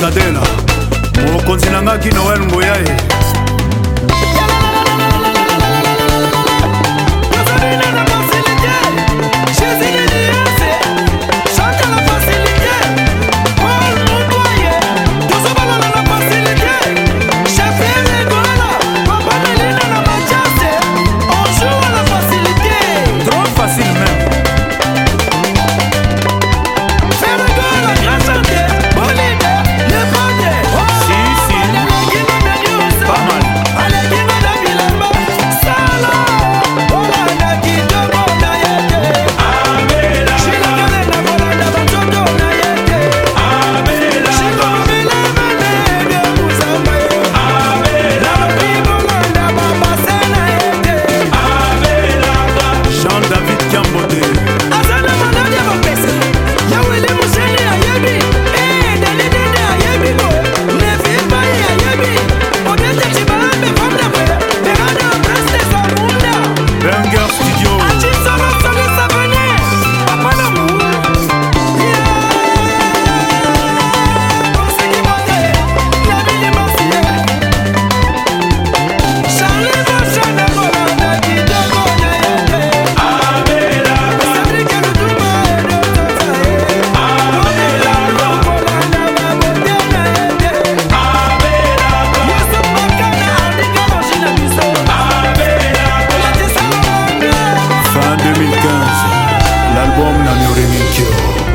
cadela mokonzi nanga ki noel ngoyae bomb non your inimigo